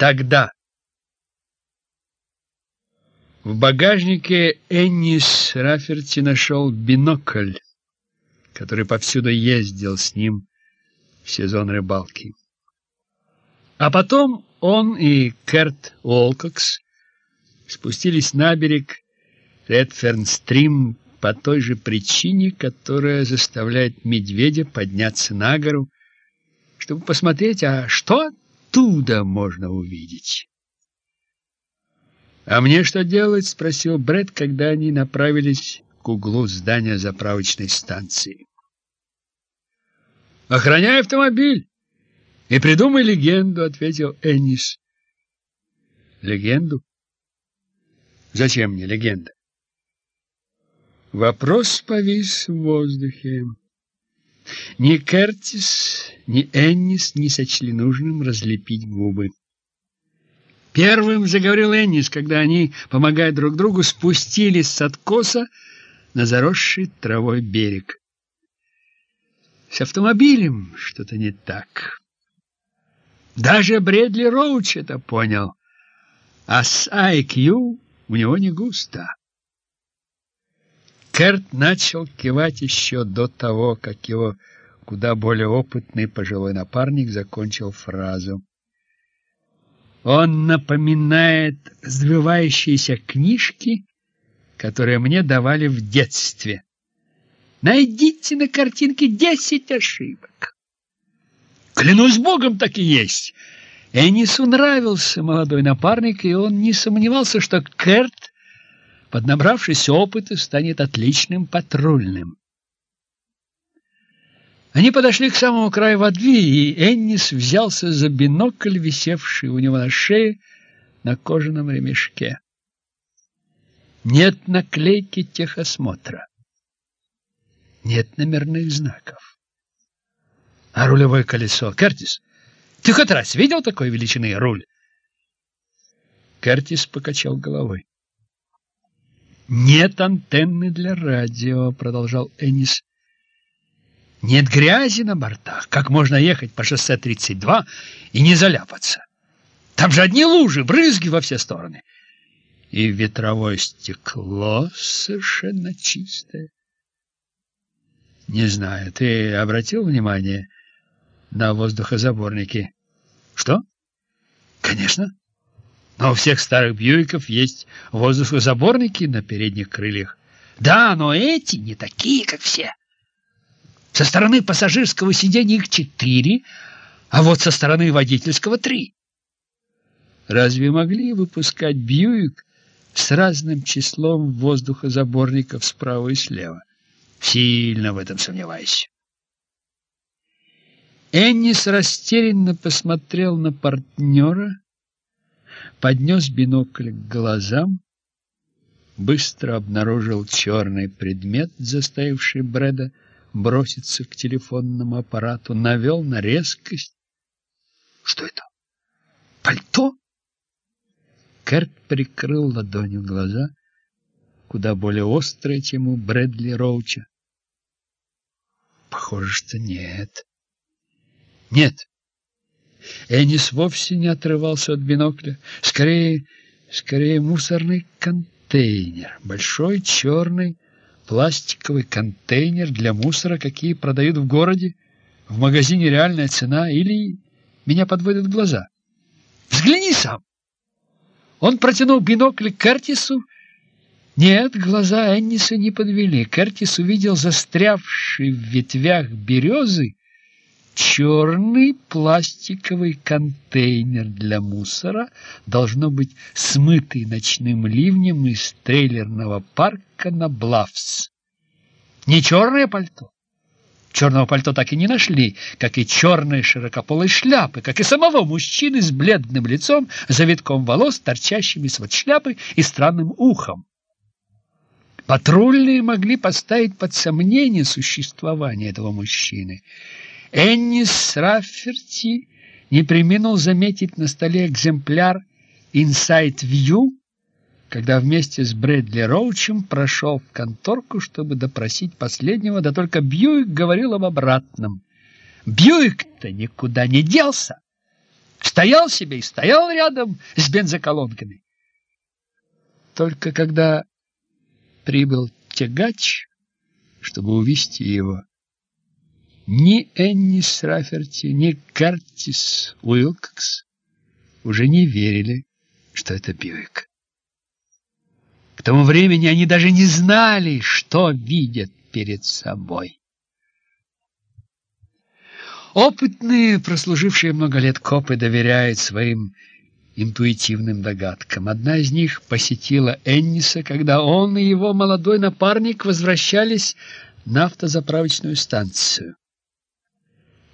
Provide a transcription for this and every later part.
Тогда. В багажнике Эннис Раферти нашел бинокль, который повсюду ездил с ним в сезон рыбалки. А потом он и Керт Уолкокс спустились на берег Редфернстрим по той же причине, которая заставляет медведя подняться на гору, чтобы посмотреть, а что оттуда можно увидеть. «А мне что делать?» — спросил Бред, когда они направились к углу здания заправочной станции. «Охраняй автомобиль!» И придумай легенду, ответил Эннис. Легенду? Зачем мне легенда? Вопрос повис в воздухе. Ни Кертис, ни Эннис не сочли нужным разлепить губы. Первым заговорил Эннис, когда они, помогая друг другу, спустились с откоса на заросший травой берег. С автомобилем что-то не так. Даже Бредли Роуч это понял. А с IQ у него не густо. Керт начал кивать еще до того, как его куда более опытный пожилой напарник закончил фразу. Он напоминает сбивающиеся книжки, которые мне давали в детстве. Найдите на картинке десять ошибок. Клянусь богом, так и есть. Энису нравился молодой напарник, и он не сомневался, что Керт, поднабравшись опыта, станет отличным патрульным. Они подошли к самому краю воды, и Эннис взялся за бинокль, висевший у него на шее на кожаном ремешке. Нет наклейки техосмотра. Нет номерных знаков. А рулевое колесо? Кертис, ты хоть раз видел такой величины руль? Кертис покачал головой. «Нет антенны для радио», — продолжал Энис. «Нет грязи на бортах. Как можно ехать по шоссе 32 и не заляпаться? Там же одни лужи, брызги во все стороны. И ветровое стекло совершенно чистое. Не знаю, ты обратил внимание, на воздухозаборники. Что? Конечно. Но у всех старых Бьюиков есть воздухозаборники на передних крыльях. Да, но эти не такие, как все. Со стороны пассажирского сиденья их четыре, а вот со стороны водительского три. Разве могли выпускать Бьюик с разным числом воздухозаборников справа и слева? Сильно в этом сомневаюсь. Эннис растерянно посмотрел на партнера, поднес бинокль к глазам, быстро обнаружил черный предмет, заставивший Брэда броситься к телефонному аппарату, навел на резкость. Что это? Пальто? Керт прикрыл ладонью глаза, куда более острые, чем у Брэдли Роуча. Похоже, что нет. Нет. Энис вовсе не отрывался от бинокля. Скорее, скорее мусорный контейнер. Большой черный пластиковый контейнер для мусора, какие продают в городе, в магазине «Реальная цена» или меня подводят глаза. Взгляни сам. Он протянул бинокль Кертису. Нет, глаза Энниса не подвели. Кертис увидел застрявший в ветвях березы черный пластиковый контейнер для мусора, должно быть смытый ночным ливнем из трейлерного парка на Блавс. Не черное пальто. Черного пальто так и не нашли, как и черной широкополой шляпы, как и самого мужчины с бледным лицом, завитком волос, торчащими с шляпы и странным ухом. Патрульные могли поставить под сомнение существование этого мужчины — Эннис Рафферти не преминул заметить на столе экземпляр Inside View, когда вместе с Брэдли Роучем прошел в конторку, чтобы допросить последнего, да только Бьюик говорил об обратном. Бьюик-то никуда не делся. Стоял себе и стоял рядом с бензоколонками. Только когда прибыл тягач, чтобы увезти его, ни Эннис Раферти, ни Картис Уилкокс уже не верили, что это Бьюик. К тому времени они даже не знали, что видят перед собой. Опытные, прослужившие много лет копы доверяют своим интуитивным догадкам. Одна из них посетила Энниса, когда он и его молодой напарник возвращались на автозаправочную станцию.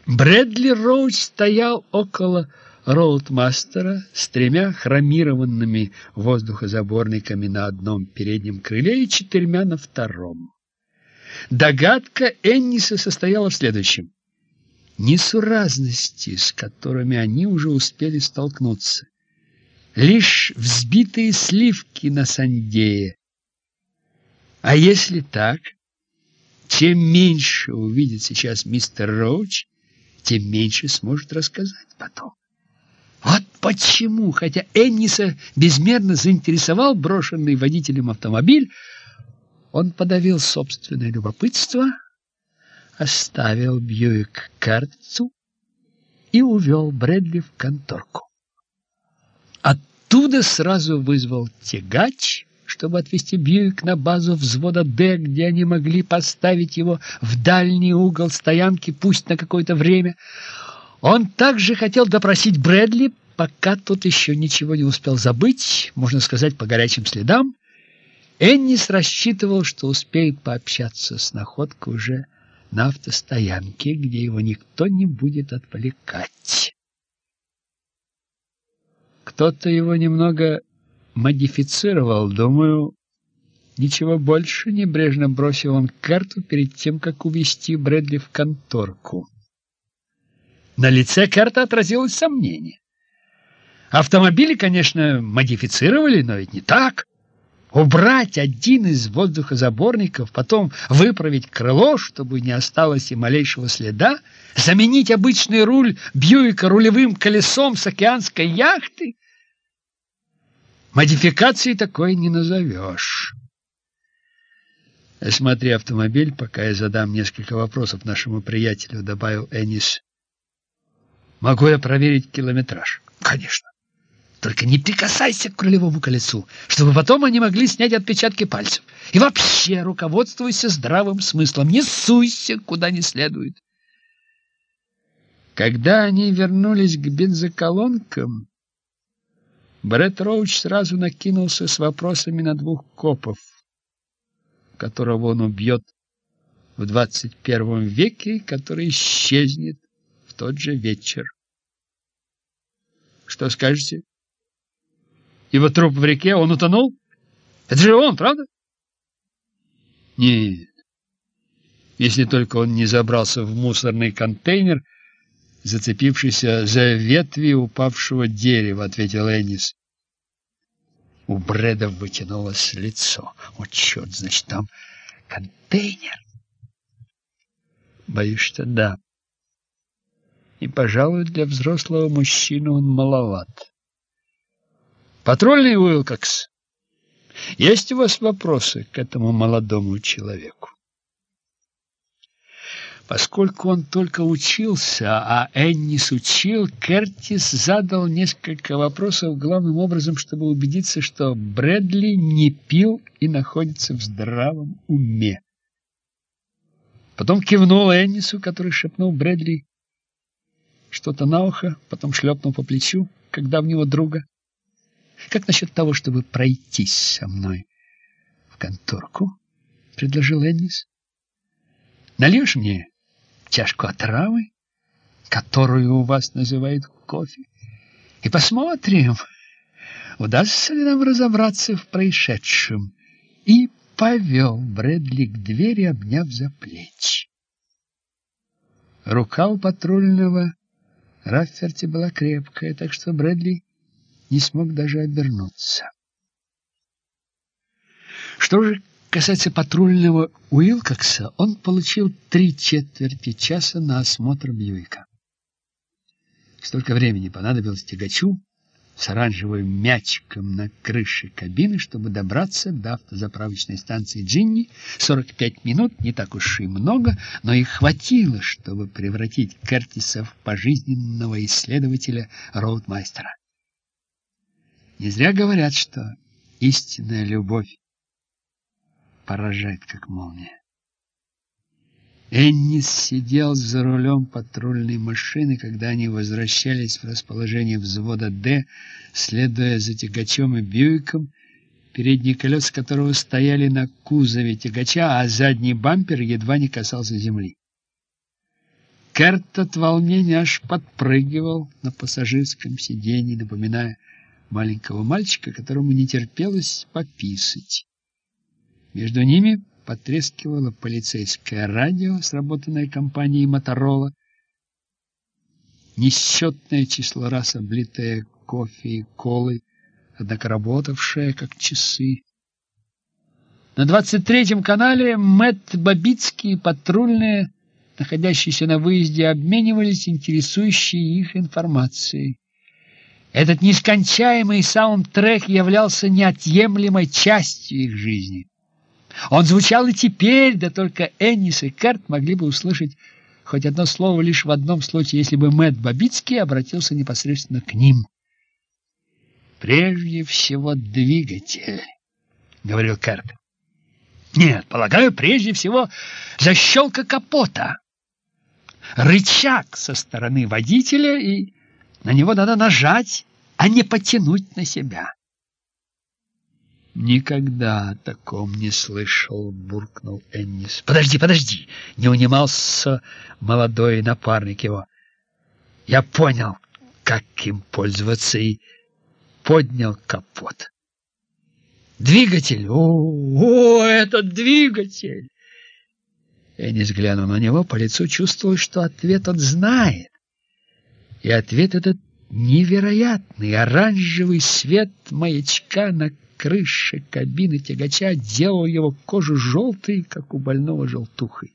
Брэдли Роуч стоял около роудмастера с тремя хромированными воздухозаборниками на одном переднем крыле и четырьмя на втором. Догадка Энниса состояла в следующем. Несуразности, с которыми они уже успели столкнуться. Лишь взбитые сливки на сандее. А если так, чем меньше увидит сейчас мистер Роуч, тем меньше сможет рассказать потом. Вот почему, хотя Энниса безмерно заинтересовал брошенный водителем автомобиль, он подавил собственное любопытство, оставил Бьюик картцу и увел Брэдли в конторку. Оттуда сразу вызвал тягач, чтобы отвезти Бьюик на базу взвода «Д», где они могли поставить его в дальний угол стоянки, пусть на какое-то время. Он также хотел допросить Брэдли, пока тот еще ничего не успел забыть, можно сказать, по горячим следам. Эннис рассчитывал, что успеет пообщаться с находкой уже на автостоянке, где его никто не будет отвлекать. Кто-то его немного модифицировал, думаю, ничего больше, небрежно бросил он карту перед тем, как увести Брэдли в конторку. На лице карта отразилось сомнение. Автомобили, конечно, модифицировали, но ведь не так. Убрать один из воздухозаборников, потом выправить крыло, чтобы не осталось и малейшего следа, заменить обычный руль Бьюика рулевым колесом с океанской яхты. Модификации такой не назовешь. Осмотри автомобиль, пока я задам несколько вопросов нашему приятелю, добавил Энис. Могу я проверить километраж? Конечно. Только не прикасайся к рулевому колесу, чтобы потом они могли снять отпечатки пальцев. И вообще руководствуйся здравым смыслом, не суйся куда не следует. Когда они вернулись к бензоколонкам, Брэд Роуч сразу накинулся с вопросами на двух копов, которого он убьет в двадцать первом веке, который исчезнет в тот же вечер. Что скажете? Его труп в реке, он утонул? Это же он, правда? Нет. Если только он не забрался в мусорный контейнер, зацепившийся за ветви упавшего дерева, ответил Энис. У Брэда вытянулось лицо. О, черт, значит, там контейнер. Боюсь, что да. И, пожалуй, для взрослого мужчины он маловат. Патрульный Уилкокс, есть у вас вопросы к этому молодому человеку? Поскольку он только учился, а Эннис учил, Кертис задал несколько вопросов главным образом, чтобы убедиться, что Брэдли не пил и находится в здравом уме. Потом кивнул Эннису, который шепнул Брэдли что-то на ухо, потом шлепнул по плечу, как давнего друга. Как насчет того, чтобы пройтись со мной в конторку? — предложил Эннис. — Нальешь мне чашку отравы, которую у вас называют кофе, и посмотрим, удастся ли нам разобраться в происшедшем. И повел Брэдли к двери, обняв за плечи. Рука у патрульного Рафферти была крепкая, так что Брэдли не смог даже обернуться. Что же касается патрульного Уилкокса, он получил три четверти часа на осмотр Бьюика. Столько времени понадобилось тягачу с оранжевым мячиком на крыше кабины, чтобы добраться до автозаправочной станции Джинни. 45 минут, не так уж и много, но их хватило, чтобы превратить Кертиса в пожизненного исследователя роудмайстера. Не зря говорят, что истинная любовь поражает, как молния. Эннис сидел за рулем патрульной машины, когда они возвращались в расположение взвода «Д», следуя за тягачом и Бьюиком, передние колеса которого стояли на кузове тягача, а задний бампер едва не касался земли. Керт от волнения аж подпрыгивал на пассажирском сиденье, напоминая маленького мальчика, которому не терпелось пописать. Между ними потрескивало полицейское радио, сработанное компанией «Моторола». Несчетное число раз облитое кофе и колой, однако работавшее как часы. На двадцать третьем канале Мэтт Бабицкий и патрульные, находящиеся на выезде, обменивались интересующей их информацией. Этот нескончаемый саундтрек являлся неотъемлемой частью их жизни. Он звучал и теперь, да только Эннис и Керт могли бы услышать хоть одно слово лишь в одном случае, если бы Мэтт Бабицкий обратился непосредственно к ним. «Прежде всего двигатель», — говорил Керт. «Нет, полагаю, прежде всего защелка капота. Рычаг со стороны водителя, и на него надо нажать, а не потянуть на себя». «Никогда о таком не слышал», — буркнул Эннис. «Подожди, подожди!» — не унимался молодой напарник его. «Я понял, как им пользоваться, и поднял капот. Двигатель! О, о, этот двигатель!» Эннис глянул на него, по лицу чувствовал, что ответ он знает. И ответ этот невероятный, оранжевый свет маячка на крыше кабины тягача делал его кожу желтой, как у больного желтухой.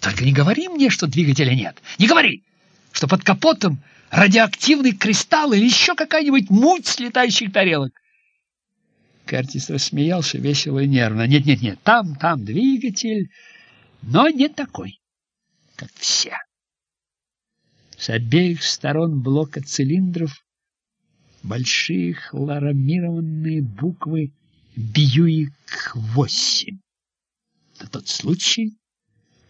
Только не говори мне, что двигателя нет. Не говори, что под капотом радиоактивный кристалл или еще какая-нибудь муть с летающих тарелок. Картис рассмеялся весело и нервно. Нет-нет-нет, там, там двигатель, но не такой, как все. С обеих сторон блока цилиндров большие хлорамированные буквы «Бьюик-8». На тот случай,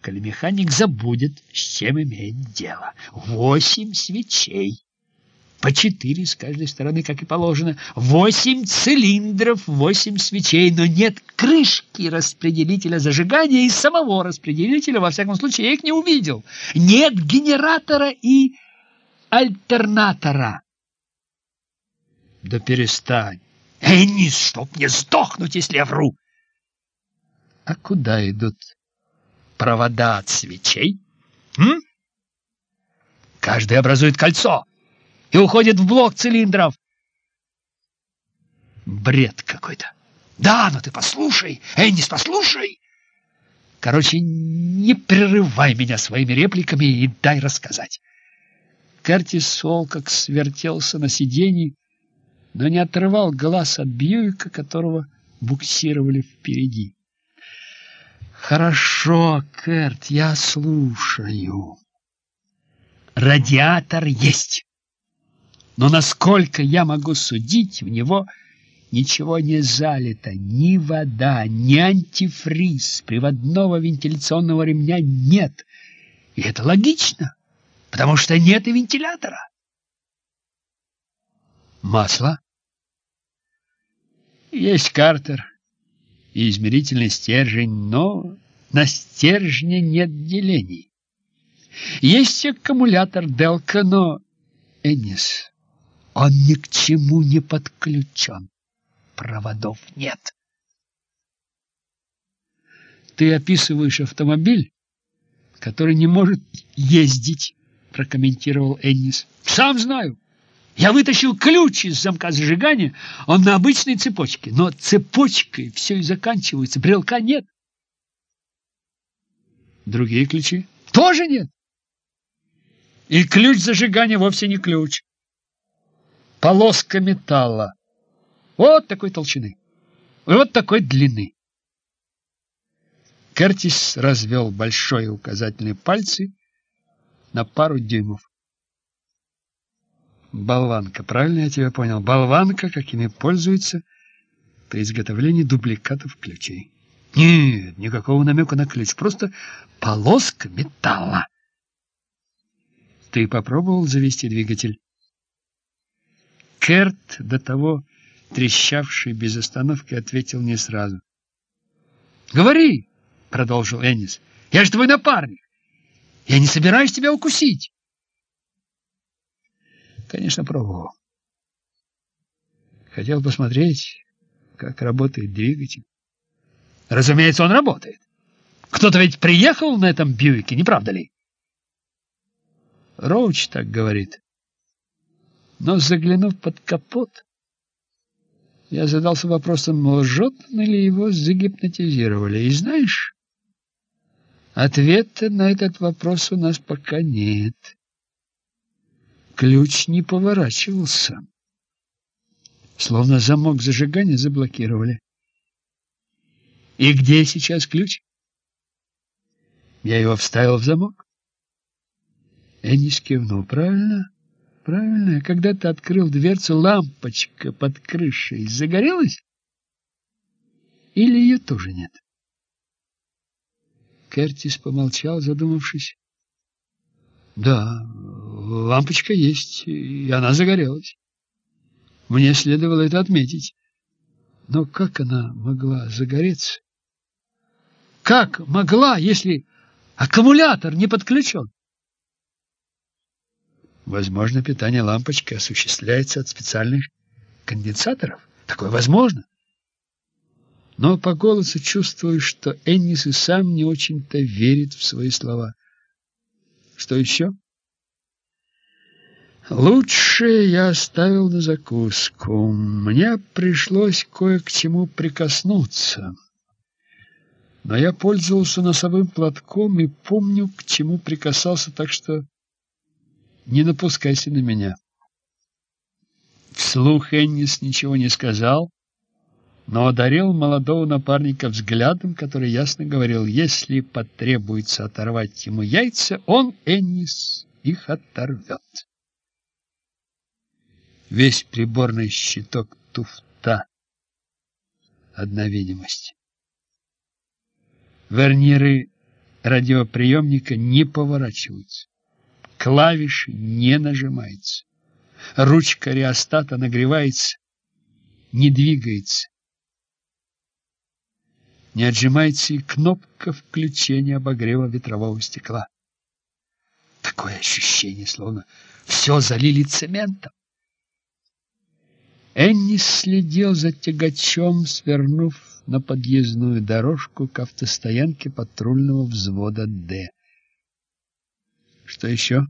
коли механик забудет, с чем имеет дело. Восемь свечей. По четыре с каждой стороны, как и положено. Восемь цилиндров, восемь свечей, но нет крышки распределителя зажигания и самого распределителя, во всяком случае, я их не увидел. Нет генератора и альтернатора. Да перестань. Эннис, чтоб не сдохнуть, если я вру. А куда идут провода от свечей? М? Каждый образует кольцо и уходит в блок цилиндров. Бред какой-то. Да, но ты послушай, Эннис, послушай. Короче, не прерывай меня своими репликами и дай рассказать. Кертис Солкак свертелся на сиденье, но не отрывал глаз от Бьюика, которого буксировали впереди. «Хорошо, Кэрт, я слушаю. Радиатор есть, но, насколько я могу судить, в него ничего не залито, ни вода, ни антифриз, приводного вентиляционного ремня нет. И это логично, потому что нет и вентилятора. Масло? Есть картер и измерительный стержень, но на стержне нет делений. Есть аккумулятор Делка, но... Энис, он ни к чему не подключен. Проводов нет. Ты описываешь автомобиль, который не может ездить, прокомментировал Эннис. Сам знаю. Я вытащил ключ из замка зажигания, он на обычной цепочке, но цепочкой все и заканчивается, брелка нет. Другие ключи? Тоже нет. И ключ зажигания вовсе не ключ. Полоска металла. Вот такой толщины. Вот такой длины. Кертис развел большой указательный пальцы на пару дюймов. Болванка, правильно я тебя понял? Болванка, какими пользуются при изготовлении дубликатов ключей. Нет, никакого намека на ключ, просто полоска металла. Ты попробовал завести двигатель? Керт, до того трещавший без остановки, ответил не сразу. «Говори!» — продолжил Эннис. «Я же твой напарник! Я не собираюсь тебя укусить!» Конечно, пробовал. Хотел посмотреть, как работает двигатель. Разумеется, он работает. Кто-то ведь приехал на этом Бьюике, не правда ли? Роуч так говорит. Но заглянув под капот, я задался вопросом, лжет ли его загипнотизировали. И знаешь, ответа на этот вопрос у нас пока нет. Ключ не поворачивался. Словно замок зажигания заблокировали. И где сейчас ключ? Я его вставил в замок. Эннис кивнул. Правильно, правильно. Когда ты открыл дверцу, лампочка под крышей загорелась? Или ее тоже нет? Кертис помолчал, задумавшись. Да, лампочка есть, и она загорелась. Мне следовало это отметить. Но как она могла загореться? Как могла, если аккумулятор не подключен? Возможно, питание лампочки осуществляется от специальных конденсаторов. Такое возможно. Но по голосу чувствую, что Эннис и сам не очень-то верит в свои слова. Что еще? Лучше я оставил на закуску. Мне пришлось кое к чему прикоснуться. Но я пользовался носовым платком и помню, к чему прикасался, так что не напускайся на меня. Вслух Эннис ничего не сказал, но одарил молодого напарника взглядом, который ясно говорил, если потребуется оторвать ему яйца, он, Эннис, их оторвет. Весь приборный щиток туфта. Одна видимость. Верниры радиоприемника не поворачиваются. Клавиши не нажимаются. Ручка реостата нагревается, не двигается не отжимается и кнопка включения обогрева ветрового стекла. Такое ощущение, словно все залили цементом. Энни следил за тягачом, свернув на подъездную дорожку к автостоянке патрульного взвода «Д». Что еще?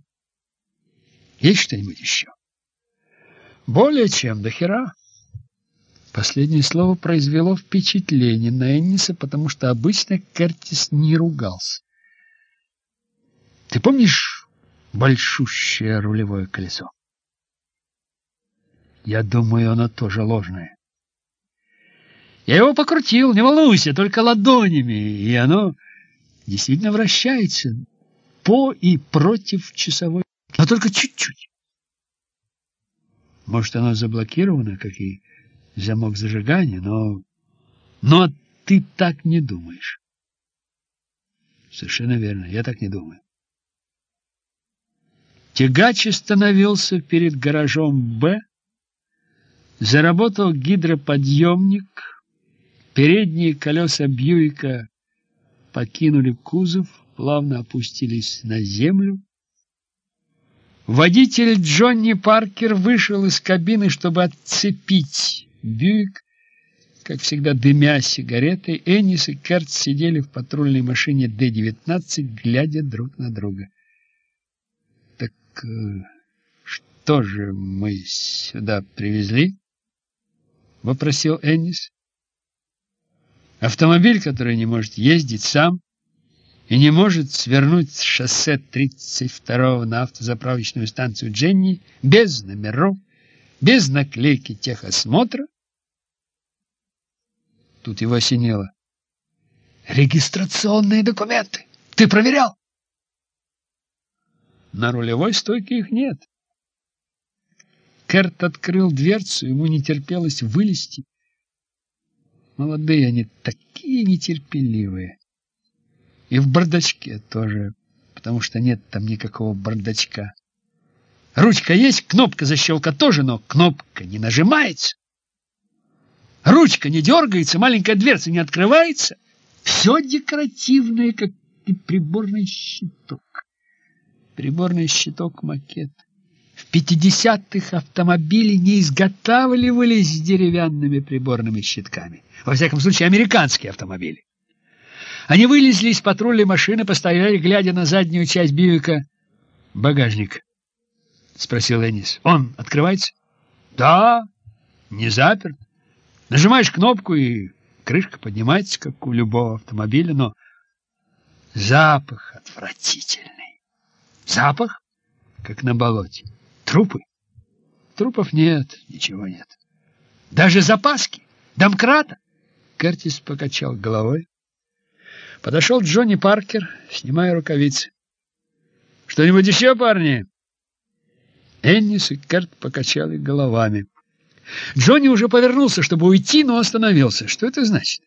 Есть что-нибудь еще? Более чем, до хера. Последнее слово произвело впечатление на Энниса, потому что обычно Кертис не ругался. Ты помнишь большущее рулевое колесо? Я думаю, оно тоже ложное. Я его покрутил, не волнуйся, только ладонями, и оно действительно вращается по и против часовой, но только чуть-чуть. Может, оно заблокировано, как и замок зажигания, но... Но ты так не думаешь. Совершенно верно, я так не думаю. Тягач остановился перед гаражом «Б», заработал гидроподъемник, передние колеса Бьюика покинули кузов, плавно опустились на землю. Водитель Джонни Паркер вышел из кабины, чтобы отцепить Бьюик, как всегда дымя сигаретой, Эннис и Керт сидели в патрульной машине Д-19, глядя друг на друга. «Так э, что же мы сюда привезли?» — вопросил Эннис. «Автомобиль, который не может ездить сам, и не может свернуть с шоссе 32 на автозаправочную станцию Дженни без номеров, без наклейки техосмотра. Тут его осенило. Регистрационные документы. Ты проверял? На рулевой стойке их нет. Керт открыл дверцу, ему не терпелось вылезти. Молодые они такие нетерпеливые. И в бардачке тоже, потому что нет там никакого бардачка. Ручка есть, кнопка защелка тоже, но кнопка не нажимается. Ручка не дергается, маленькая дверца не открывается. Все декоративное, как и приборный щиток. Приборный щиток макет. В пятидесятых автомобили не изготавливались с деревянными приборными щитками. Во всяком случае, американские автомобили. Они вылезли из патрульной машины, постояли, глядя на заднюю часть Бьюика. «Багажник?» — спросил Энис. «Он открывается?» «Да, не заперт. Нажимаешь кнопку, и крышка поднимается, как у любого автомобиля, но запах отвратительный. Запах, как на болоте. Трупы? Трупов нет, ничего нет. Даже запаски, домкрата. Кертис покачал головой. Подошел Джонни Паркер, снимая рукавицы. «Что-нибудь еще, парни?» Эннис и Керт покачали головами. Джонни уже повернулся, чтобы уйти, но остановился. Что это значит?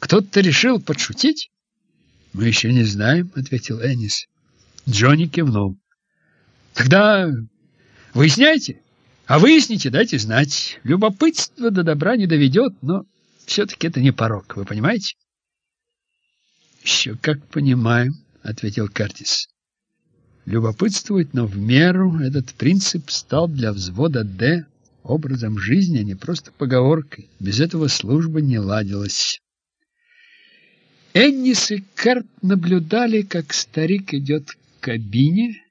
Кто-то решил подшутить? Мы еще не знаем, ответил Эннис. Джонни кивнул. Тогда выясняйте. А выясните, дайте знать. Любопытство до добра не доведет, но все-таки это не порок, вы понимаете? Еще как понимаем, ответил Картис. Любопытствовать, но в меру этот принцип стал для взвода «Д» образом жизни, а не просто поговоркой. Без этого служба не ладилась. Эннис и Карт наблюдали, как старик идет к кабине.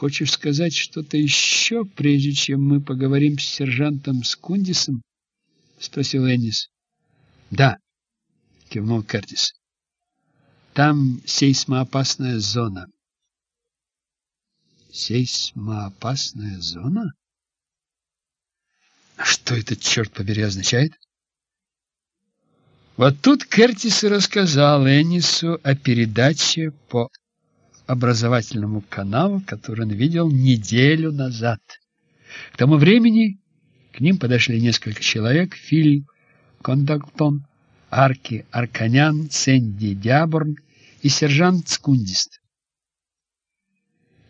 «Хочешь сказать что-то еще, прежде чем мы поговорим с сержантом Скундисом?» — спросил Эннис. «Да», — кивнул Кертис. Там сейсмоопасная зона. Сейсмоопасная зона? Что это, черт побери, означает? Вот тут Кертис и рассказал Эннису о передаче по образовательному каналу, который он видел неделю назад. К тому времени к ним подошли несколько человек, Филь Кондактон, Арки Арканян, Сэнди Дяборн и сержант Скундист.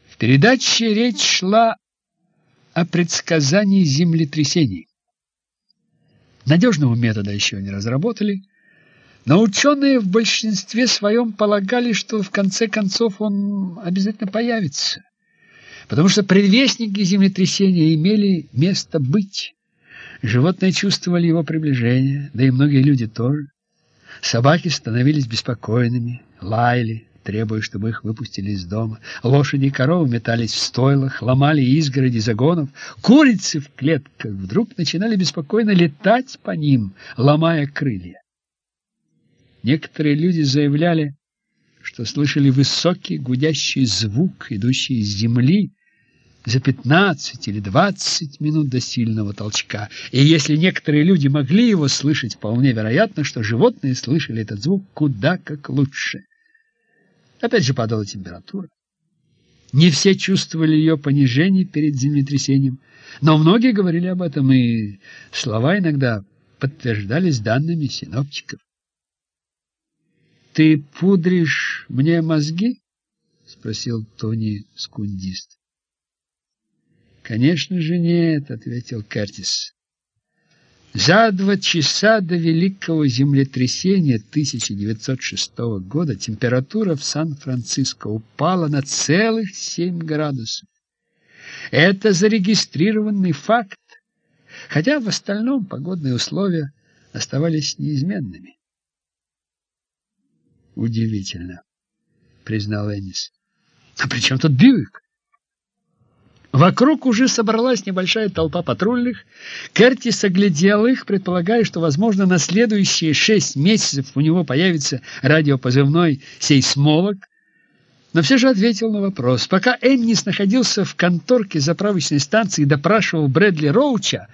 В передаче речь шла о предсказании землетрясений. Надежного метода еще не разработали, но ученые в большинстве своем полагали, что в конце концов он обязательно появится, потому что предвестники землетрясения имели место быть. Животные чувствовали его приближение, да и многие люди тоже. Собаки становились беспокойными, лаяли, требуя, чтобы их выпустили из дома. Лошади и коровы метались в стойлах, ломали изгороди загонов. Курицы в клетках вдруг начинали беспокойно летать по ним, ломая крылья. Некоторые люди заявляли, что слышали высокий гудящий звук, идущий из земли, за 15 или 20 минут до сильного толчка. И если некоторые люди могли его слышать, вполне вероятно, что животные слышали этот звук куда как лучше. Опять же падала температура. Не все чувствовали ее понижение перед землетрясением, но многие говорили об этом, и слова иногда подтверждались данными синоптиков. «Ты пудришь мне мозги?» — спросил Тони Скундист. «Конечно же нет», — ответил Кертис. За два часа до великого землетрясения 1906 года температура в Сан-Франциско упала на целых 7 градусов. Это зарегистрированный факт, хотя в остальном погодные условия оставались неизменными. Удивительно, признал Эннис. А при чем тут Бьюик? Вокруг уже собралась небольшая толпа патрульных. Кертис оглядел их, предполагая, что, возможно, на следующие шесть месяцев у него появится радиопозывной «Сейсмолог». Но все же ответил на вопрос. Пока Эннис находился в конторке заправочной станции и допрашивал Брэдли Роуча,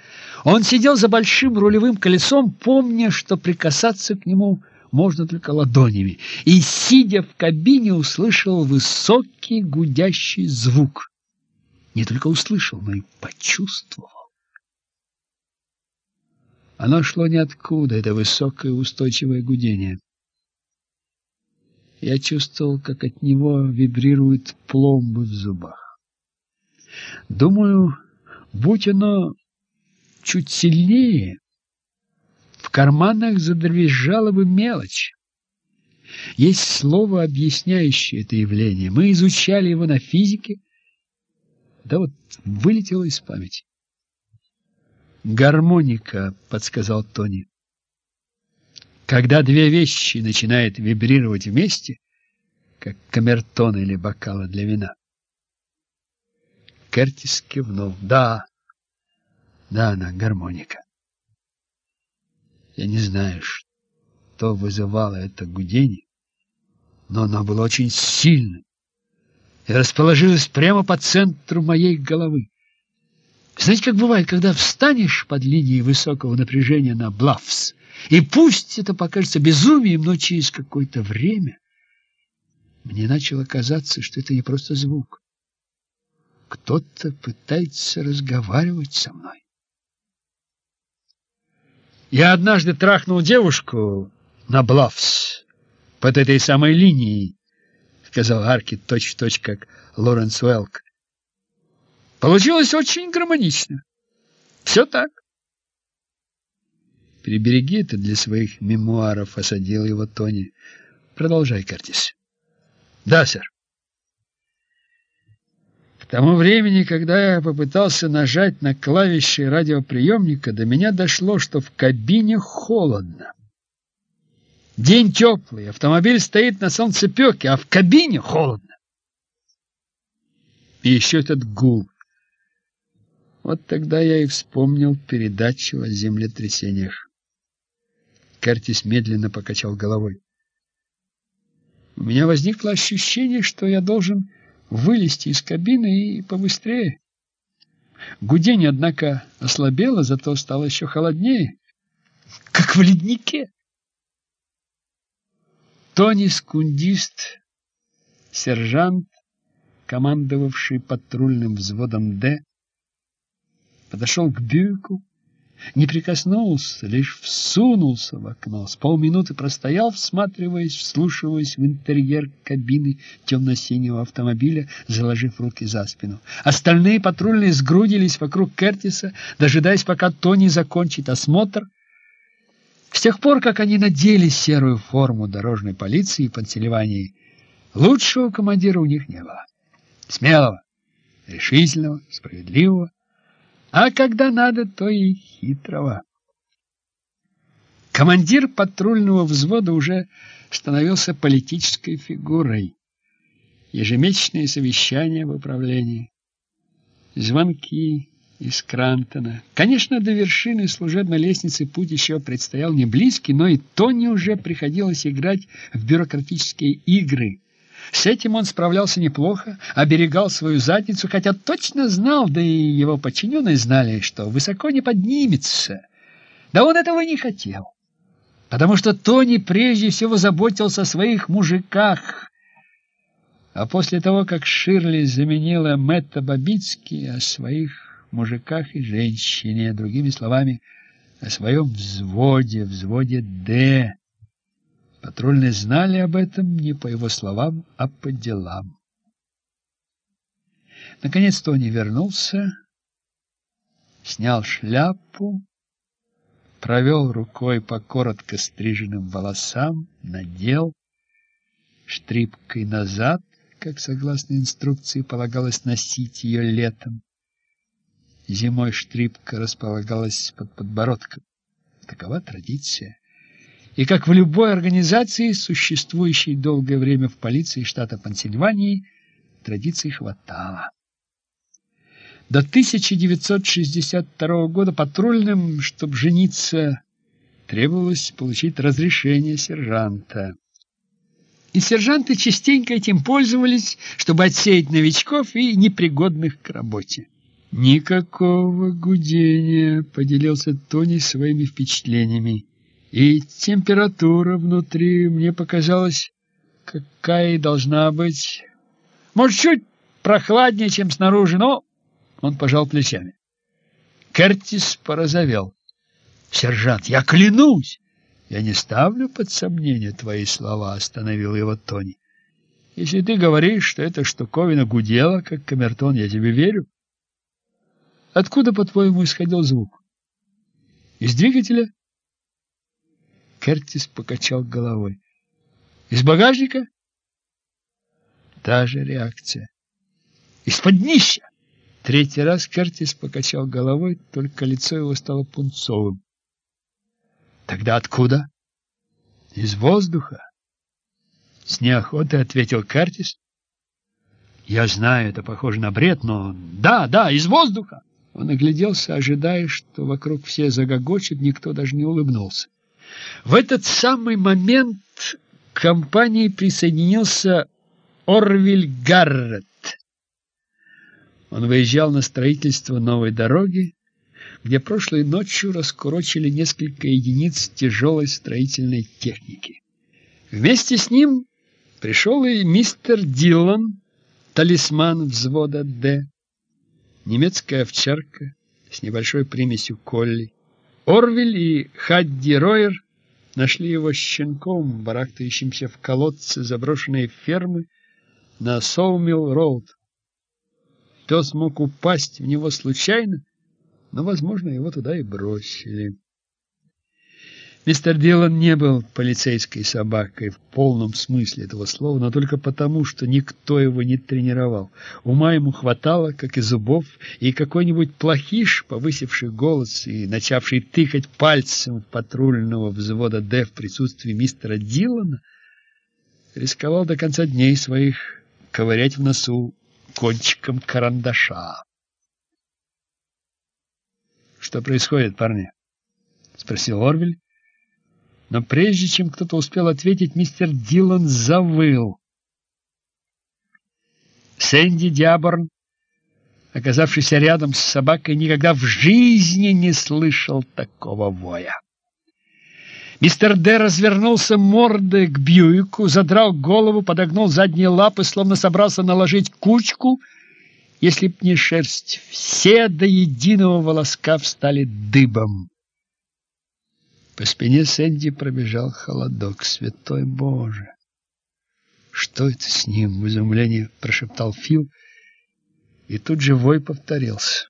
он сидел за большим рулевым колесом, помня, что прикасаться к нему можно только ладонями, и, сидя в кабине, услышал высокий гудящий звук не только услышал, но и почувствовал. Оно шло ниоткуда, это высокое устойчивое гудение. Я чувствовал, как от него вибрируют пломбы в зубах. Думаю, будь оно чуть сильнее, в карманах задрвизжала бы мелочь. Есть слово, объясняющее это явление. Мы изучали его на физике, да вот вылетело из памяти. «Гармоника», — подсказал Тони. Когда две вещи начинают вибрировать вместе, как камертон или бокалы для вина. Кертис кивнул. Да, да, она гармоника. Я не знаю, что вызывало это гудение, но оно было очень сильным и расположилась прямо по центру моей головы. Знаете, как бывает, когда встанешь под линией высокого напряжения на блафс, и пусть это покажется безумием, но через какое-то время мне начало казаться, что это не просто звук. Кто-то пытается разговаривать со мной. Я однажды трахнул девушку на блафс под этой самой линией, сказал Арки точь-в-точь, как Лоренс Уэлк. Получилось очень гармонично. Все так. Прибереги это для своих мемуаров, осадил его Тони. Продолжай, Картис. Да, сэр. К тому времени, когда я попытался нажать на клавиши радиоприемника, до меня дошло, что в кабине холодно. День теплый, автомобиль стоит на солнцепеке, а в кабине холодно. И еще этот гул. Вот тогда я и вспомнил передачу о землетрясениях. Кертис медленно покачал головой. У меня возникло ощущение, что я должен вылезти из кабины и побыстрее. Гудение, однако, ослабело, зато стало еще холоднее, как в леднике. Тони Скундист, сержант, командовавший патрульным взводом «Д», подошел к Бюйку, не прикоснулся, лишь всунулся в окно. С полминуты простоял, всматриваясь, вслушиваясь в интерьер кабины темно-синего автомобиля, заложив руки за спину. Остальные патрульные сгрудились вокруг Кертиса, дожидаясь, пока Тони закончит осмотр, с тех пор, как они надели серую форму дорожной полиции и Пенсильвании, лучшего командира у них не было. Смелого, решительного, справедливого, а когда надо, то и хитрого. Командир патрульного взвода уже становился политической фигурой. Ежемесячные совещания в управлении, звонки, из Крантона. Конечно, до вершины служебной лестницы путь еще предстоял не близкий, но и Тони уже приходилось играть в бюрократические игры. С этим он справлялся неплохо, оберегал свою задницу, хотя точно знал, да и его подчиненные знали, что высоко не поднимется. Да он этого не хотел, потому что Тони прежде всего заботился о своих мужиках, а после того, как Ширли заменила Мэтта Бабицки, о своих мужиках и женщине, другими словами, о своем взводе, взводе «Д». Патрульные знали об этом не по его словам, а по делам. Наконец Тони вернулся, снял шляпу, провел рукой по коротко стриженным волосам, надел штрипкой назад, как согласно инструкции полагалось носить ее летом, Зимой штрипка располагалась под подбородком. Такова традиция. И как в любой организации, существующей долгое время в полиции штата Пенсильвании, традиций хватало. До 1962 года патрульным, чтобы жениться, требовалось получить разрешение сержанта. И сержанты частенько этим пользовались, чтобы отсеять новичков и непригодных к работе. Никакого гудения, поделился Тони своими впечатлениями. И температура внутри мне показалась, какая и должна быть. Может, чуть прохладнее, чем снаружи, но он пожал плечами. Кертис порозовел. «Сержант, я клянусь!» «Я не ставлю под сомнение твои слова», — остановил его Тони. «Если ты говоришь, что эта штуковина гудела, как камертон, я тебе верю. Откуда, по-твоему, исходил звук? Из двигателя?» Кертис покачал головой. «Из багажника?» Та же реакция. «Из-под днища!» Третий раз Кертис покачал головой, только лицо его стало пунцовым. Тогда откуда? Из воздуха. С неохотой ответил Кертис. Я знаю, это похоже на бред, но да, да, из воздуха. Он огляделся, ожидая, что вокруг все загогочет, никто даже не улыбнулся. В этот самый момент к компании присоединился Орвиль Гаррет. Он выезжал на строительство новой дороги, где прошлой ночью раскурочили несколько единиц тяжелой строительной техники. Вместе с ним пришел и мистер Дилан, талисман взвода «Д», немецкая овчарка с небольшой примесью колли. Орвель и Хадди Ройер нашли его щенком, барахтающимся в колодце заброшенной фермы на Соумилл-Роуд. Пес мог упасть в него случайно, но, возможно, его туда и бросили. Мистер Дилан не был полицейской собакой в полном смысле этого слова, но только потому, что никто его не тренировал. Ума ему хватало, как и зубов, и какой-нибудь плохиш, повысивший голос и начавший тыкать пальцем патрульного взвода «Д» в присутствии мистера Дилана, рисковал до конца дней своих ковырять в носу кончиком карандаша. «Что происходит, парни?» — спросил Орвель. Но прежде чем кто-то успел ответить, мистер Дилан завыл. Сэнди Диаборн, оказавшийся рядом с собакой, никогда в жизни не слышал такого воя. Мистер Д развернулся мордой к Бьюику, задрал голову, подогнул задние лапы, словно собрался наложить кучку. Если б не шерсть, все до единого волоска встали дыбом. По спине Сэнди пробежал холодок. Святой Боже! Что это с ним? В изумлении прошептал Фил, и тут же вой повторился.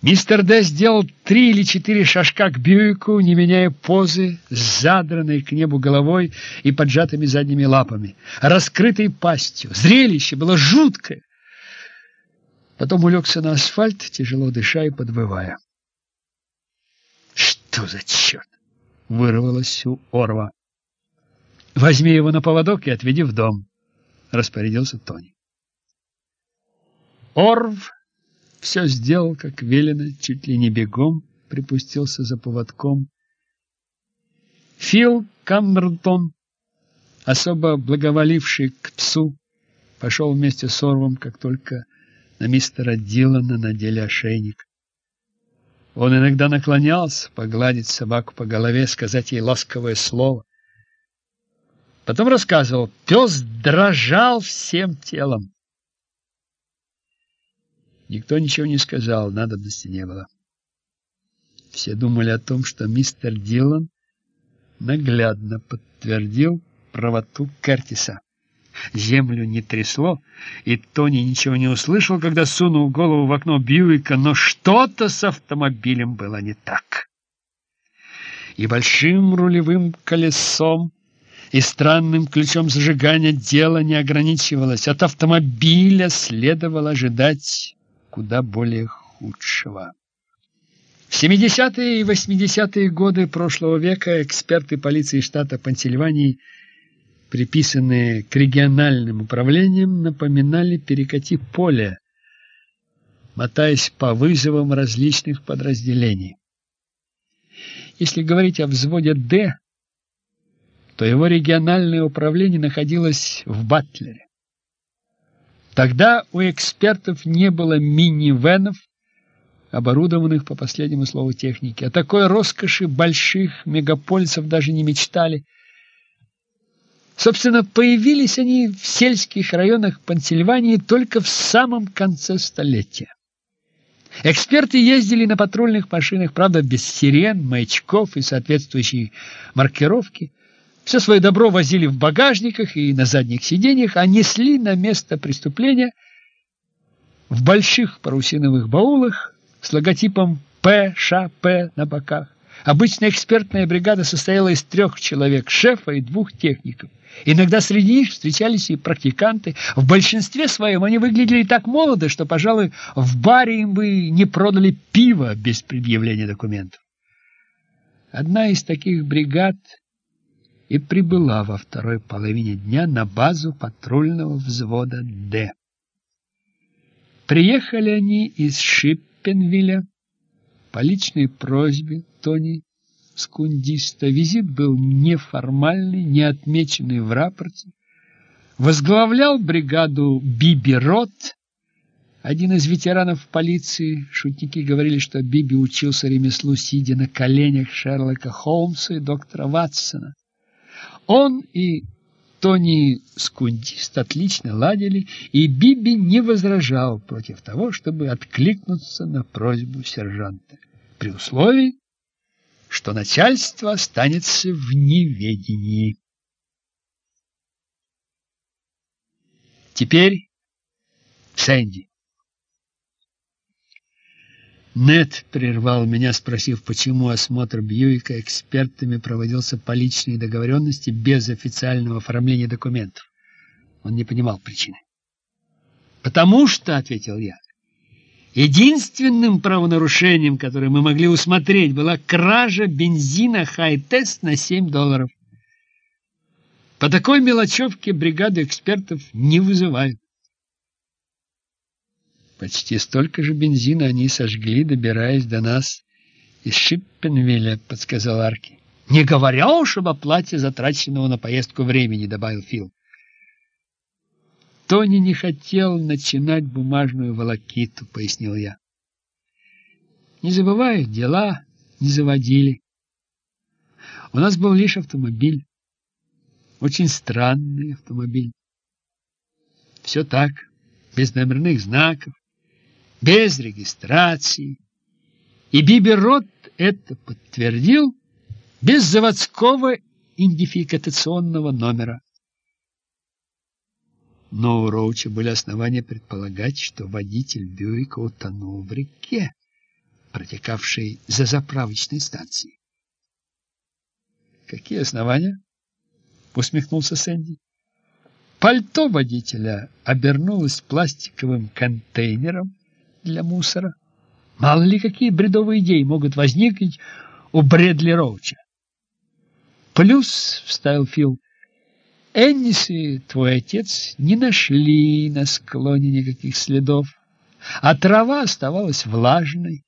Мистер Д сделал три или четыре шажка к Бьюику, не меняя позы, с задранной к небу головой и поджатыми задними лапами, раскрытой пастью. Зрелище было жуткое. Потом улегся на асфальт, тяжело дыша и подвывая. «Что за черт?» — вырвалось у Орва. «Возьми его на поводок и отведи в дом», — распорядился Тони. Орв все сделал, как велено, чуть ли не бегом припустился за поводком. Фил Камбертон, особо благоволивший к псу, пошел вместе с Орвом, как только на мистера Дилана надели ошейник. Он иногда наклонялся погладить собаку по голове, сказать ей ласковое слово. Потом рассказывал, пес дрожал всем телом. Никто ничего не сказал, надобности не было. Все думали о том, что мистер Дилан наглядно подтвердил правоту Кертиса. Землю не трясло, и Тони ничего не услышал, когда сунул голову в окно Бьюика, но что-то с автомобилем было не так. И большим рулевым колесом, и странным ключом зажигания дело не ограничивалось. От автомобиля следовало ожидать куда более худшего. В 70-е и 80-е годы прошлого века эксперты полиции штата Пенсильвании, приписанные к региональным управлениям, напоминали перекати поле, мотаясь по вызовам различных подразделений. Если говорить о взводе «Д», то его региональное управление находилось в Батлере. Тогда у экспертов не было мини-венов, оборудованных по последнему слову техники. О такой роскоши больших мегаполисов даже не мечтали. Собственно, появились они в сельских районах Пенсильвании только в самом конце столетия. Эксперты ездили на патрульных машинах, правда, без сирен, маячков и соответствующей маркировки. Все свое добро возили в багажниках и на задних сиденьях, а несли на место преступления в больших парусиновых баулах с логотипом ПШП на боках. Обычно экспертная бригада состояла из трех человек, шефа и двух техников. Иногда среди них встречались и практиканты. В большинстве своем они выглядели так молодо, что, пожалуй, в баре им бы не продали пиво без предъявления документов. Одна из таких бригад и прибыла во второй половине дня на базу патрульного взвода «Д». Приехали они из Шиппенвилля по личной просьбе Тони Скундиста. Визит был неформальный, не отмеченный в рапорте. Возглавлял бригаду Биби Рот, один из ветеранов полиции. Шутники говорили, что Биби учился ремеслу, сидя на коленях Шерлока Холмса и доктора Ватсона. Он и Тони Скундист отлично ладили, и Биби не возражал против того, чтобы откликнуться на просьбу сержанта, при условии, что начальство останется в неведении. Теперь Сэнди. Нет прервал меня, спросив, почему осмотр Бьюика экспертами проводился по личной договоренности без официального оформления документов. Он не понимал причины. «Потому что», — ответил я, — «единственным правонарушением, которое мы могли усмотреть, была кража бензина «Хай-тест» на 7 долларов. По такой мелочевке бригаду экспертов не вызывают. Почти столько же бензина они сожгли, добираясь до нас из Шиппенвилля, подсказал Арки. Не говоря уж об оплате затраченного на поездку времени, добавил Фил. Тони не хотел начинать бумажную волокиту, пояснил я. Не забывай, дела не заводили. У нас был лишь автомобиль. Очень странный автомобиль. Все так, без номерных знаков, без регистрации. И Биберот это подтвердил без заводского идентификационного номера. Но у Роуча были основания предполагать, что водитель Бьюика утонул в реке, протекавшей за заправочной станцией. «Какие основания?» — усмехнулся Сэнди. Пальто водителя обернулось пластиковым контейнером, для мусора. Мало ли какие бредовые идеи могут возникнуть у Брэдли Роуча. Плюс, — вставил Фил, — Эннис и твой отец не нашли на склоне никаких следов, а трава оставалась влажной.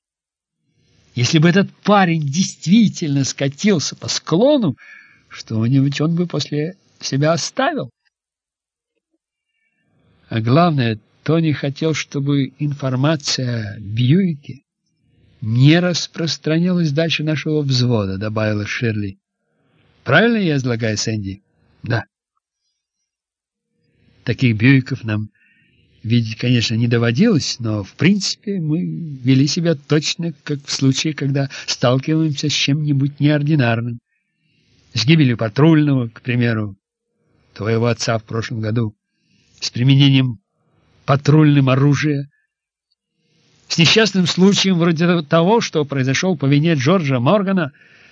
Если бы этот парень действительно скатился по склону, что-нибудь он бы после себя оставил. А главное, Тони хотел, чтобы информация о Бьюике не распространялась дальше нашего взвода, добавила Ширли. Правильно я излагаю, Сэнди? Да. Таких Бьюиков нам видеть, конечно, не доводилось, но, в принципе, мы вели себя точно, как в случае, когда сталкиваемся с чем-нибудь неординарным. С гибелью патрульного, к примеру, твоего отца в прошлом году, с применением патрульным оружия. С несчастным случаем вроде того, что произошел по вине Джорджа Моргана,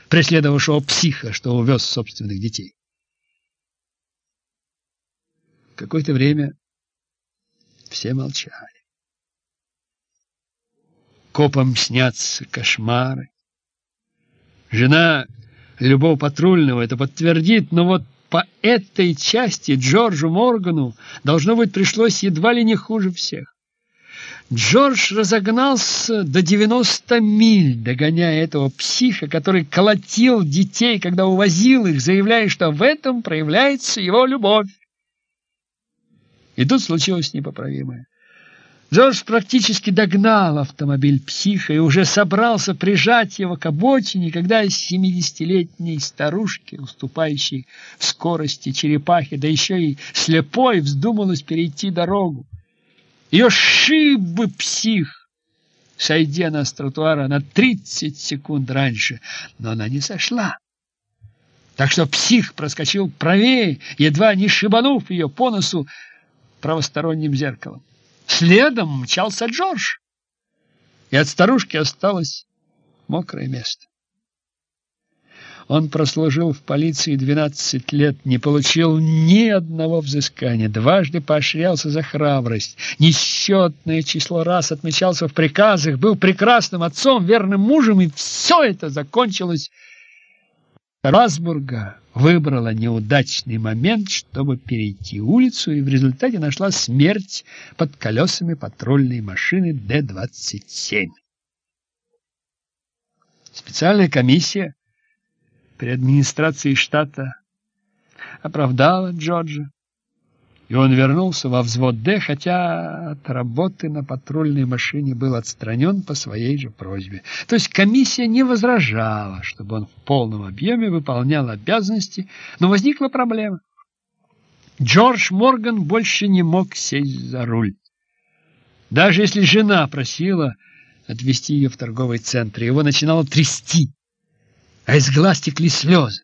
преследовавшего психа, что увез собственных детей. Какое-то время все молчали. Копам снятся кошмары. Жена любого патрульного это подтвердит, но вот по этой части Джорджу Моргану, должно быть, пришлось едва ли не хуже всех. Джордж разогнался до 90 миль, догоняя этого психа, который колотил детей, когда увозил их, заявляя, что в этом проявляется его любовь. И тут случилось непоправимое. Джордж практически догнал автомобиль психа и уже собрался прижать его к обочине, когда семидесятилетней старушке, уступающей в скорости черепахи, да еще и слепой, вздумалось перейти дорогу. Ее шиб бы псих, сойдя на тротуара на тридцать секунд раньше, но она не сошла. Так что псих проскочил правее, едва не шибанув ее по носу правосторонним зеркалом. Следом мчался Джордж, и от старушки осталось мокрое место. Он прослужил в полиции 12 лет, не получил ни одного взыскания, дважды поощрялся за храбрость, несчетное число раз отмечался в приказах, был прекрасным отцом, верным мужем, и все это закончилось. Расбурга выбрала неудачный момент, чтобы перейти улицу, и в результате нашла смерть под колесами патрульной машины Д-27. Специальная комиссия при администрации штата оправдала Джорджа, и он вернулся во взвод «Д», хотя от работы на патрульной машине был отстранен по своей же просьбе. То есть комиссия не возражала, чтобы он в полном объеме выполнял обязанности, но возникла проблема. Джордж Морган больше не мог сесть за руль. Даже если жена просила отвезти ее в торговый центр, его начинало трясти а из глаз текли слезы.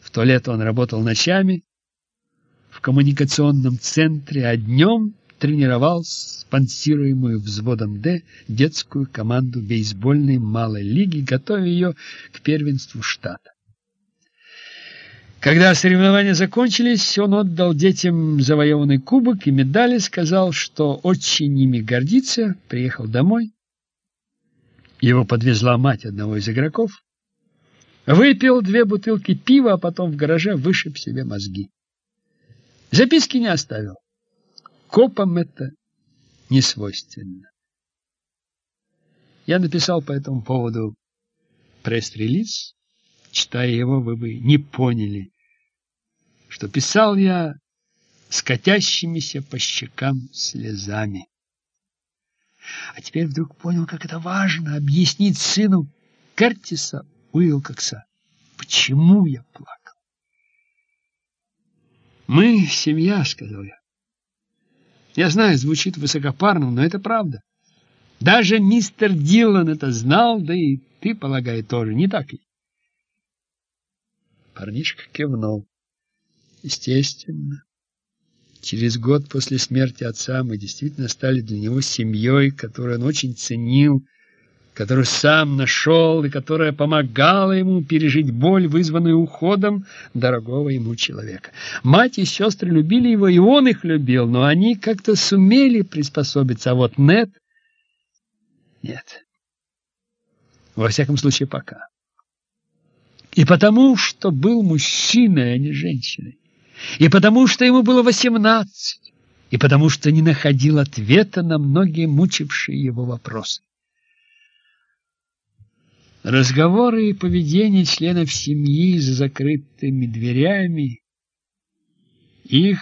В то лето он работал ночами коммуникационном центре, а днем тренировал спонсируемую взводом «Д» детскую команду бейсбольной малой лиги, готовя ее к первенству штата. Когда соревнования закончились, он отдал детям завоеванный кубок и медали, сказал, что очень ими гордится, приехал домой его подвезла мать одного из игроков. Выпил две бутылки пива, а потом в гараже вышиб себе мозги. Записки не оставил. Копам это не свойственно. Я написал по этому поводу пресс-релиз. Читая его, вы бы не поняли, что писал я с катящимися по щекам слезами. А теперь вдруг понял, как это важно объяснить сыну Кертиса Уилкокса, почему я плакал. «Мы — семья», — сказал я. Я знаю, звучит высокопарно, но это правда. Даже мистер Дилан это знал, да и ты, полагаю, тоже, не так ли? Парнишка кивнул. Естественно. Через год после смерти отца мы действительно стали для него семьей, которую он очень ценил, которую сам нашел и которая помогала ему пережить боль, вызванную уходом дорогого ему человека. Мать и сестры любили его, и он их любил, но они как-то сумели приспособиться, а вот Нет нет. Во всяком случае, пока. И потому, что был мужчиной, а не женщиной и потому что ему было восемнадцать, и потому что не находил ответа на многие мучившие его вопросы. Разговоры и поведение членов семьи за закрытыми дверями, их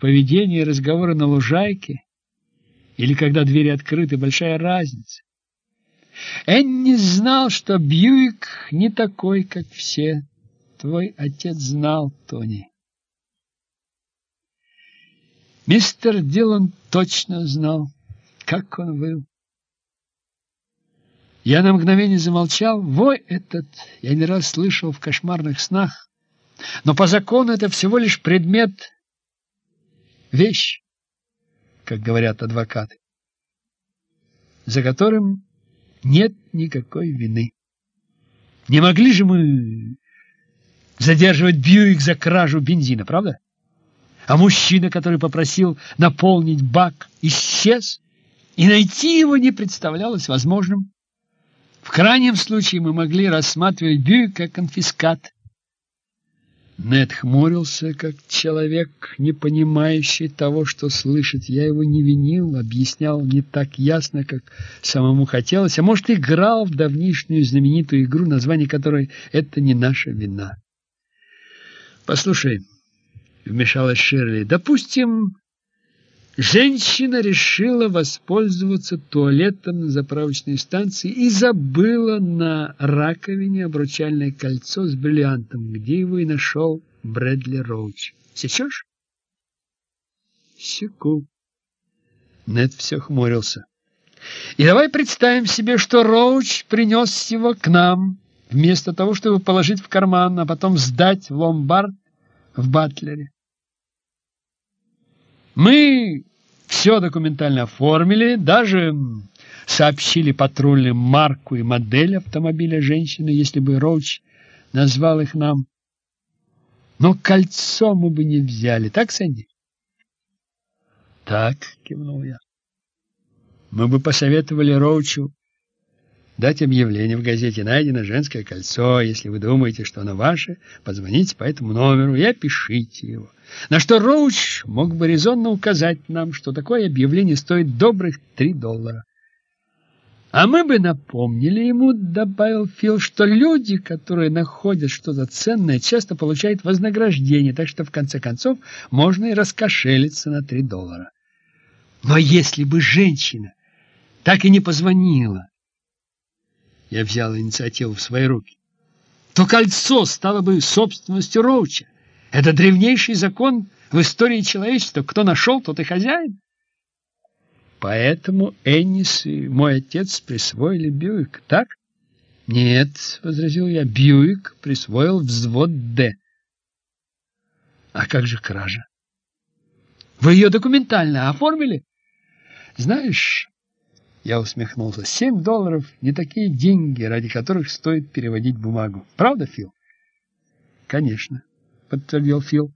поведение и разговоры на лужайке, или когда двери открыты, большая разница. Энни знал, что Бьюик не такой, как все. Твой отец знал, Тони. Мистер Дилан точно знал, как он выл. Я на мгновение замолчал. Вой этот я не раз слышал в кошмарных снах. Но по закону это всего лишь предмет, вещь, как говорят адвокаты, за которым нет никакой вины. Не могли же мы задерживать Бьюик за кражу бензина, правда? А мужчина, который попросил наполнить бак, исчез, и найти его не представлялось возможным. В крайнем случае мы могли рассматривать Бюй как конфискат. Нед хмурился, как человек, не понимающий того, что слышит. Я его не винил, объяснял не так ясно, как самому хотелось, а может, играл в давнишнюю знаменитую игру, название которой «Это не наша вина». «Послушай», — вмешалась Ширли, — «допустим, женщина решила воспользоваться туалетом на заправочной станции и забыла на раковине обручальное кольцо с бриллиантом, где его и нашел Брэдли Роуч. Сечешь? Секу. Нед все хмурился. И давай представим себе, что Роуч принес его к нам, вместо того, чтобы положить в карман, а потом сдать в ломбард в Батлере. Мы все документально оформили, даже сообщили патрульным марку и модель автомобиля женщины, если бы Роуч назвал их нам. Но кольцо мы бы не взяли, так, Сэнди? Так, кивнул я. Мы бы посоветовали Роучу дать объявление в газете «Найдено женское кольцо». Если вы думаете, что оно ваше, позвоните по этому номеру и опишите его. На что Роуч мог бы резонно указать нам, что такое объявление стоит добрых три доллара. А мы бы напомнили ему, добавил Фил, что люди, которые находят что-то ценное, часто получают вознаграждение, так что в конце концов можно и раскошелиться на три доллара. Но если бы женщина так и не позвонила, я взял инициативу в свои руки, то кольцо стало бы собственностью Роуча. Это древнейший закон в истории человечества. Кто нашел, тот и хозяин. Поэтому Эннис и мой отец присвоили Бьюик, так? Нет, возразил я, Бьюик присвоил взвод Д. А как же кража? Вы ее документально оформили? Знаешь, я усмехнулся. Семь долларов — не такие деньги, ради которых стоит переводить бумагу. Правда, Фил? Конечно, подтвердил Фил.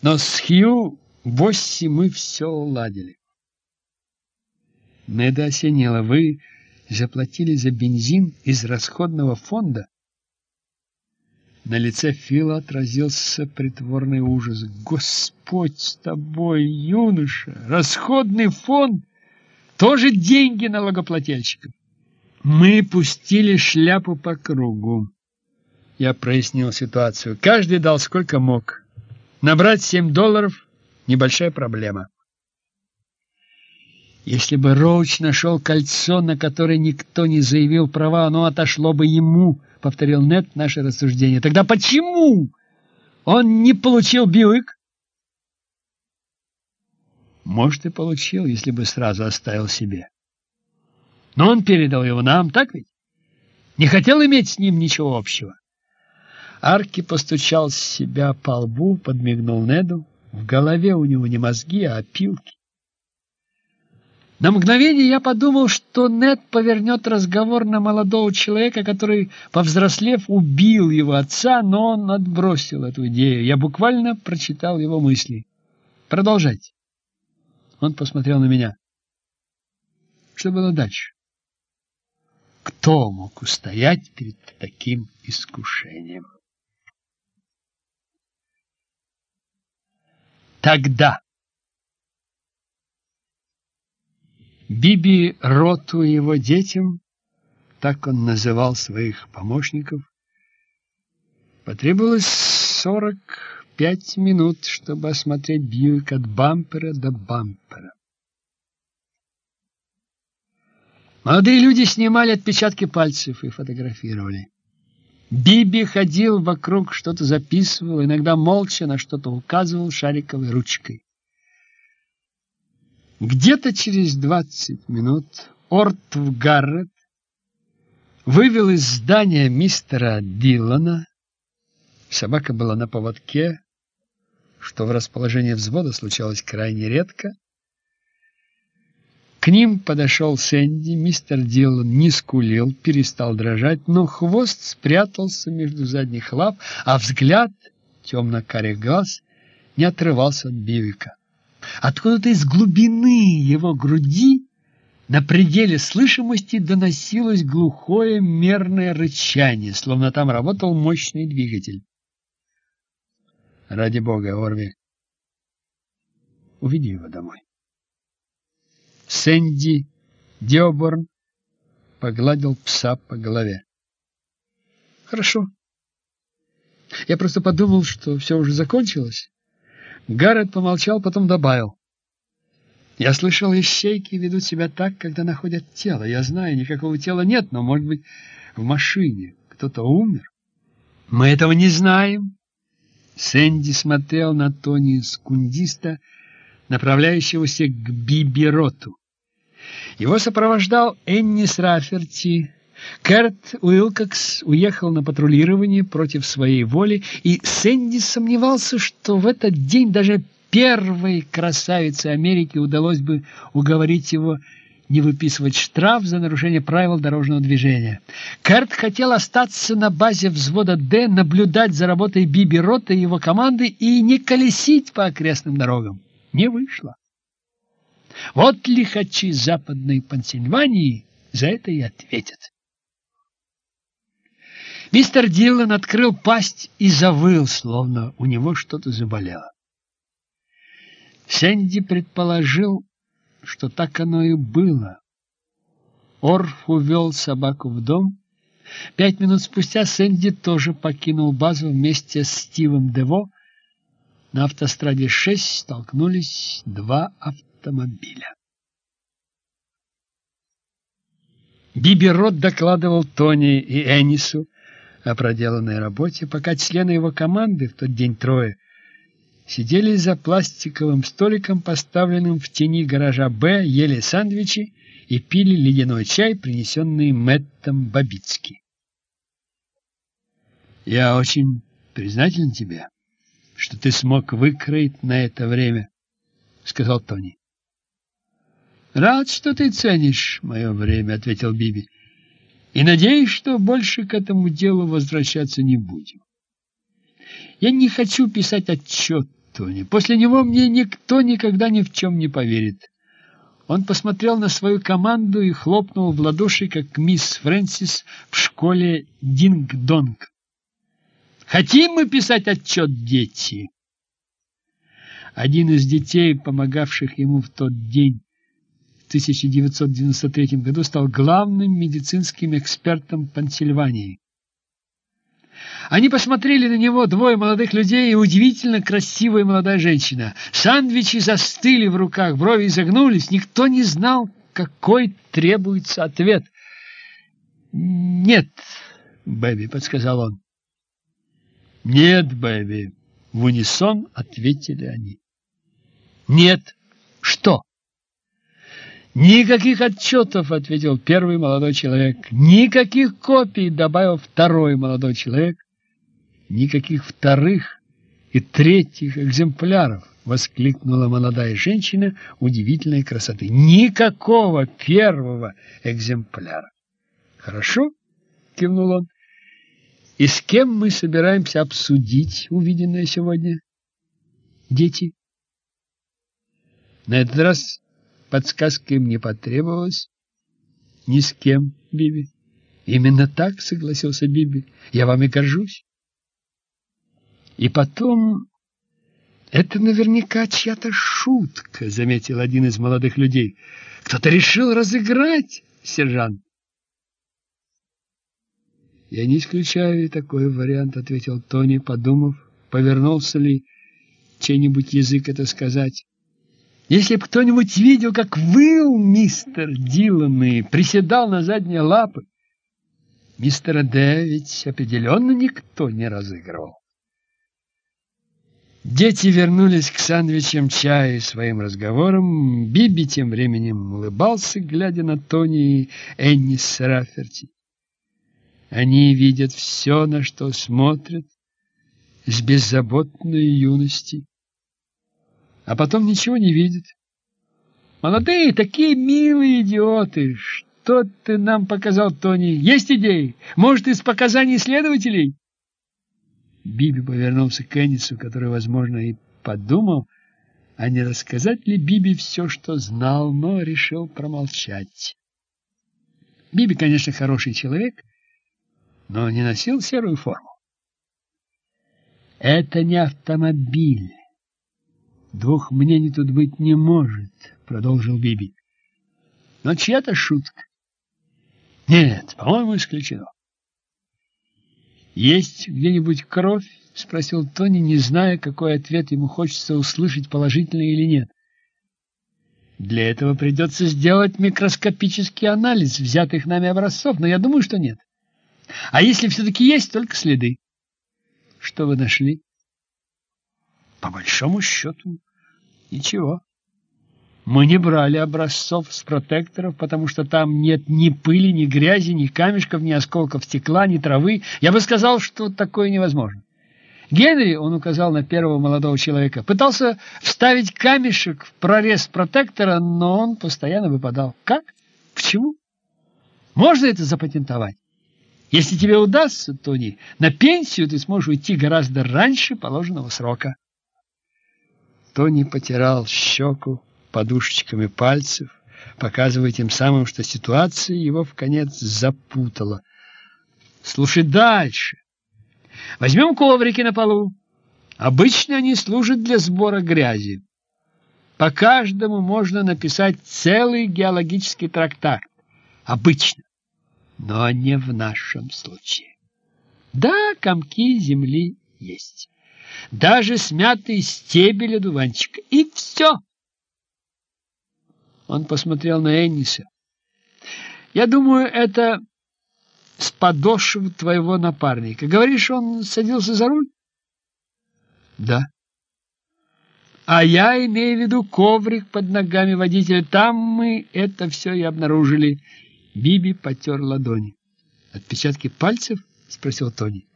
Но с Хью Босси мы все уладили. Неда осенила. Вы заплатили за бензин из расходного фонда? На лице Фила отразился притворный ужас. Господь с тобой, юноша! Расходный фонд тоже деньги налогоплательщиков. Мы пустили шляпу по кругу. Я прояснил ситуацию. Каждый дал сколько мог. Набрать семь долларов – небольшая проблема. Если бы Роуч нашел кольцо, на которое никто не заявил права, оно отошло бы ему, — повторил Нет наше рассуждение. Тогда почему он не получил Бьюик? Может, и получил, если бы сразу оставил себе. Но он передал его нам, так ведь? Не хотел иметь с ним ничего общего. Арки постучал себя по лбу, подмигнул Неду. В голове у него не мозги, а опилки. На мгновение я подумал, что Нед повернет разговор на молодого человека, который, повзрослев, убил его отца, но он отбросил эту идею. Я буквально прочитал его мысли. Продолжайте. Он посмотрел на меня. Что было дальше? Кто мог устоять перед таким искушением? Тогда Биби Роту и его детям, так он называл своих помощников, потребовалось сорок пять минут, чтобы осмотреть Бьюик от бампера до бампера. Молодые люди снимали отпечатки пальцев и фотографировали. Биби ходил вокруг, что-то записывал, иногда молча на что-то указывал шариковой ручкой. Где-то через двадцать минут Ортв Гаррет вывел из здания мистера Дилана. Собака была на поводке, что в расположении взвода случалось крайне редко. К ним подошел Сэнди, мистер Дилан не скулил, перестал дрожать, но хвост спрятался между задних лап, а взгляд темно-карих глаз не отрывался от Бивика. Откуда-то из глубины его груди на пределе слышимости доносилось глухое мерное рычание, словно там работал мощный двигатель. Ради бога, Орви. Уведи его домой. Сэнди Диоборн погладил пса по голове. Хорошо. Я просто подумал, что все уже закончилось. Гаррет помолчал, потом добавил. Я слышал, ищейки ведут себя так, когда находят тело. Я знаю, никакого тела нет, но, может быть, в машине кто-то умер. Мы этого не знаем. Сэнди смотрел на Тони Скундиста, направляющегося к Бибероту. Его сопровождал Эннис Раферти. Кэрт Уилкокс уехал на патрулирование против своей воли, и Сэнди сомневался, что в этот день даже первой красавице Америки удалось бы уговорить его не выписывать штраф за нарушение правил дорожного движения. Кэрт хотел остаться на базе взвода «Д», наблюдать за работой Биби Рота и его команды и не колесить по окрестным дорогам. Не вышло. Вот лихачи западной Пенсильвании за это и ответят. Мистер Дилан открыл пасть и завыл, словно у него что-то заболело. Сэнди предположил, что так оно и было. Орф увел собаку в дом. Пять минут спустя Сэнди тоже покинул базу вместе с Стивом Дево. На автостраде 6 столкнулись два автомобиля. Биби Рот докладывал Тони и Энису о проделанной работе, пока члены его команды, в тот день трое, сидели за пластиковым столиком, поставленным в тени гаража «Б», ели сэндвичи и пили ледяной чай, принесенный Мэттом Бабицки. «Я очень признателен тебе, что ты смог выкроить на это время», — сказал Тони. «Рад, что ты ценишь мое время», — ответил Биби. «И надеюсь, что больше к этому делу возвращаться не будем. Я не хочу писать отчет Тони. После него мне никто никогда ни в чем не поверит. Он посмотрел на свою команду и хлопнул в ладоши, как мисс Фрэнсис в школе Динг-Донг. «Хотим мы писать отчет, дети?» Один из детей, помогавших ему в тот день, в 1993 году, стал главным медицинским экспертом Пенсильвании. Они посмотрели на него, двое молодых людей и удивительно красивая молодая женщина. Сандвичи застыли в руках, брови изогнулись. Никто не знал, какой требуется ответ. «Нет, Бэби», — подсказал он. «Нет, Бэби», — в унисон ответили они. «Нет, что?» «Никаких отчетов», — ответил первый молодой человек. «Никаких копий», — добавил второй молодой человек. «Никаких вторых и третьих экземпляров», — воскликнула молодая женщина удивительной красоты. «Никакого первого экземпляра». «Хорошо», — кивнул он. «И с кем мы собираемся обсудить увиденное сегодня?» «Дети». На этот раз Подсказка им не потребовалась. Ни с кем, Биби. Именно так, согласился Биби. Я вам и горжусь. И потом... Это наверняка чья-то шутка, заметил один из молодых людей. Кто-то решил разыграть, сержант. Я не исключаю такой вариант, ответил Тони, подумав, повернулся ли чей-нибудь язык это сказать. Если бы кто-нибудь видел, как выл мистер Дилан и приседал на задние лапы, мистера Д определенно никто не разыгрывал. Дети вернулись к сандвичам чая и своим разговорам. Биби тем временем улыбался, глядя на Тони и Энни Сараферти. Они видят все, на что смотрят, с беззаботной юности а потом ничего не видит. Молодые, такие милые идиоты! Что ты нам показал, Тони? Есть идеи? Может, из показаний следователей? Биби повернулся к Эннису, который, возможно, и подумал, а не рассказать ли Биби все, что знал, но решил промолчать. Биби, конечно, хороший человек, но не носил серую форму. Это не автомобиль. Двух мнений тут быть не может, продолжил Биби. Но чья-то шутка. Нет, по-моему, исключено. Есть где-нибудь кровь? спросил Тони, не зная, какой ответ ему хочется услышать, положительный или нет. Для этого придется сделать микроскопический анализ взятых нами образцов, но я думаю, что нет. А если все-таки есть, только следы. Что вы нашли? По большому счету, ничего. Мы не брали образцов с протекторов, потому что там нет ни пыли, ни грязи, ни камешков, ни осколков стекла, ни травы. Я бы сказал, что такое невозможно. Генри, он указал на первого молодого человека, пытался вставить камешек в прорез протектора, но он постоянно выпадал. Как? Почему? Можно это запатентовать? Если тебе удастся, Тони, на пенсию ты сможешь уйти гораздо раньше положенного срока. Тони потирал щеку подушечками пальцев, показывая тем самым, что ситуация его в конец запутала. Слушай дальше. Возьмем коврики на полу. Обычно они служат для сбора грязи. По каждому можно написать целый геологический трактат. Обычно. Но не в нашем случае. Да, комки земли есть. Даже смятый стебель одуванчика. И все. Он посмотрел на Энниса. Я думаю, это с подошв твоего напарника. Говоришь, он садился за руль? Да. А я имею в виду коврик под ногами водителя. Там мы это все и обнаружили. Биби потер ладони. Отпечатки пальцев? Спросил Тони.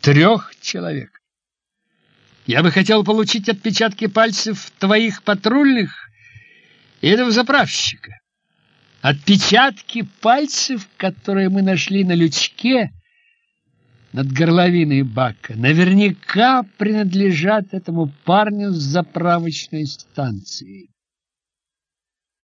Трех человек. Я бы хотел получить отпечатки пальцев твоих патрульных и этого заправщика. Отпечатки пальцев, которые мы нашли на лючке над горловиной бака, наверняка принадлежат этому парню с заправочной станции.